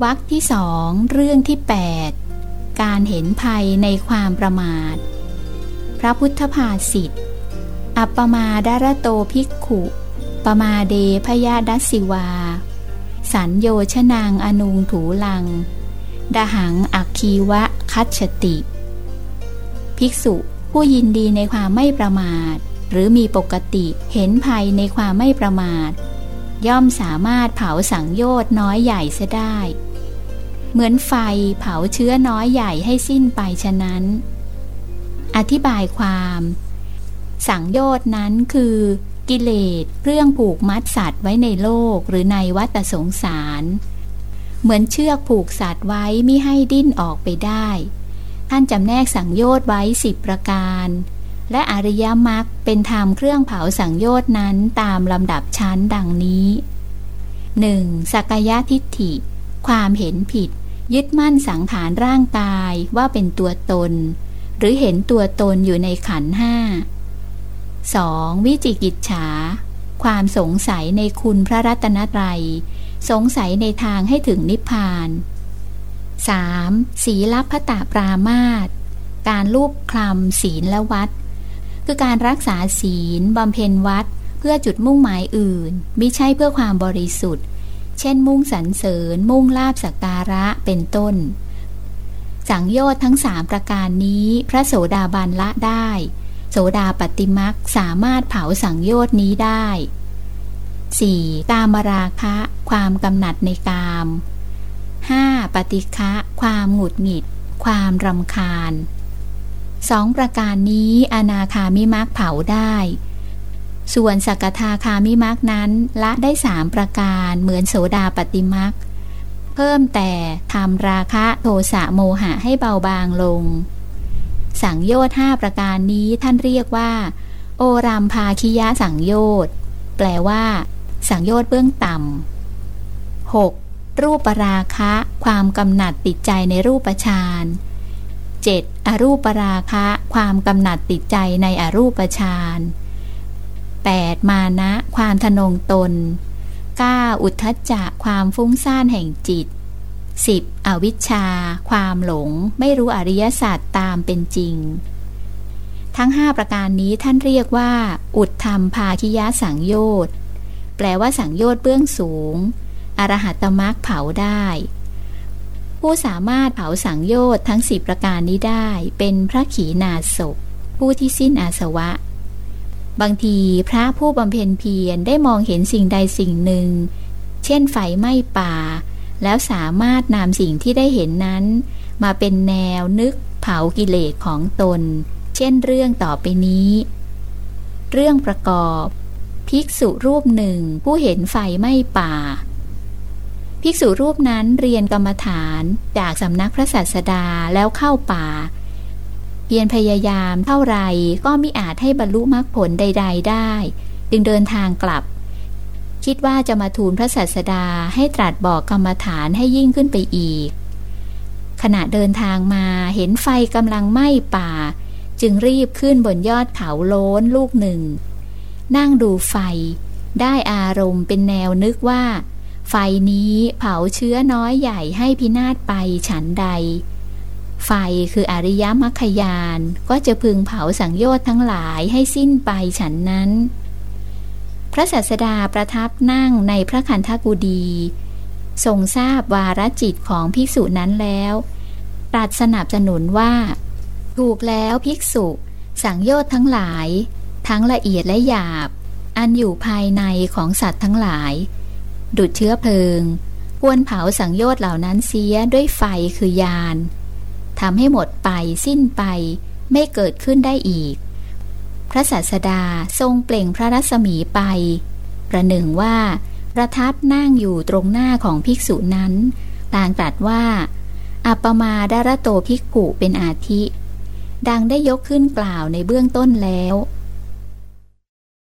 วรรคที่สองเรื่องที่ 8 การเห็นภัยในความประมาท พระพุทธภาษิตอัปปมาดารโตภิกขุ ปมาเดพยาดัสสิวา สัญโยชนางอนุงถูลัง ดหังอักคีวะคัตฉติ ภิกษุผู้ยินดีในความไม่ประมาท หรือมีปกติเห็นภัยในความไม่ประมาท ย่อมสามารถเผาสังโยชน์น้อยใหญ่เสียได้ เหมือนไฟเผาเชื้อน้อยใหญ่ให้สิ้นไปฉะนั้น อธิบายความ สังโยชน์นั้นคือ กิเลสเรื่องผูกมัดสัตว์ไว้ในโลกหรือในวัฏสงสาร เหมือนเชือกผูกสัตว์ไว้มิให้ดิ้นออกไปได้ ท่านจำแนกสังโยชน์ไว้สิบประการ และอริยมรรคเป็นธรรมเครื่องเผาสังโยชน์นั้นตามลำดับชั้นดังนี้ 1. สักยะทิฏฐิ ความเห็นผิด ยึดมั่นสังขารร่างกายว่าเป็นตัวตน หรือเห็นตัวตนอยู่ในขันห้า 2. วิจิกิจฉา ความสงสัยในคุณพระรัตนตรัย สงสัยในทางให้ถึงนิพพาน 3. ศีลพตาปรามาตการรูปคลำศีลและวัด คือการรักษาศีลบำเพ็ญวัด เพื่อจุดมุ่งหมายอื่นไม่ใช่เพื่อความบริสุทธิ์ เช่นมุ่งสรรเสริญ มุ่งลาบสักการะเป็นต้น สังโยชน์ทั้งสามประการนี้พระโสดาบันละได้ โสดาปฏิมักสามารถเผาสังโยชน์นี้ได้ 4. กามราคะ ความกำหนัดในกาม 5. ปฏิฆะความหงุดหงิด ความรำคาญ สองประการนี้อนาคามิมักเผาได้ ส่วนสกทาคามิมักนั้นละได้สามประการเหมือนโสดาปฏิมักเพิ่มแต่ทำราคะโทสะโมหะให้เบาบางลง สังโยชน์ห้าประการนี้ท่านเรียกว่า โอรามภาคิยะสังโยชน์แปลว่า สังโยชน์เบื้องต่ำ 6. รูปราคะ ความกำหนัดติดใจในรูปฌาน 7. อรูปราคะ ความกำหนัดติดใจในอรูปฌาน 8. มานะ ความทนงตน 9. อุทธจะ ความฟุ้งซ่านแห่งจิต 10. อวิชชา ความหลง ไม่รู้อริยศาสัจตามเป็นจริง ทั้งห้าประการนี้ท่านเรียกว่า อุทธรรมภาคิยะสังโยชน์แปลว่าสังโยชน์เบื้องสูง อรหัตมรรคเผาได้ ผู้สามารถเผาสังโยชน์ทั้งสิประการนี้ได้เป็นพระขีณาสพผู้ที่สิ้นอาสวะ บางทีพระผู้บำเพ็ญเพียรได้มองเห็นสิ่งใดสิ่งหนึ่ง เช่นไฟไหม้ป่า แล้วสามารถนำสิ่งที่ได้เห็นนั้น มาเป็นแนวนึกเผากิเลสของตน เช่นเรื่องต่อไปนี้ เรื่องประกอบ ภิกษุรูปหนึ่งผู้เห็นไฟไหม้ป่า ภิกษุรูปนั้นเรียนกรรมฐานจากสำนักพระสัสดาแล้วเข้าป่าเพียรพยายามเท่าไรก็มิอาจให้บรรลุมรรคผลใด ๆ ได้ จึงเดินทางกลับ คิดว่าจะมาทูลพระสัสดาให้ตรัสบอกกรรมฐานให้ยิ่งขึ้นไปอีก ขณะเดินทางมาเห็นไฟกำลังไหม้ป่า จึงรีบขึ้นบนยอดเขาโล้นลูกหนึ่ง นั่งดูไฟ ได้อารมณ์เป็นแนวนึกว่า ไฟนี้เผาเชื้อน้อยใหญ่ให้พินาศไปฉันใด ไฟคืออริยมรรคยานก็จะพึงเผาสังโยชน์ทั้งหลายให้สิ้นไปฉันนั้น พระสัสดาประทับนั่งในพระคันธกุดีทรงทราบวาระจิตของภิกษุนั้นแล้วตรัสสนับสนุนว่า ถูกแล้วภิกษุ สังโยชน์ทั้งหลาย ทั้งละเอียดและหยาบ อันอยู่ภายในของสัตว์ทั้งหลาย ดุดเชื้อเพลิง ควรเผาสังโยชน์เหล่านั้นเสียด้วยไฟคือยานทำให้หมดไปสิ้นไปไม่เกิดขึ้นได้อีก พระสัสดาทรงเปล่งพระรัศมีไป ประหนึ่งว่าประทับนั่งอยู่ตรงหน้าของภิกษุนั้นต่างตรัสว่า อัปมาดารโตภิกขุเป็นอาทิ ดังได้ยกขึ้นกล่าวในเบื้องต้นแล้ว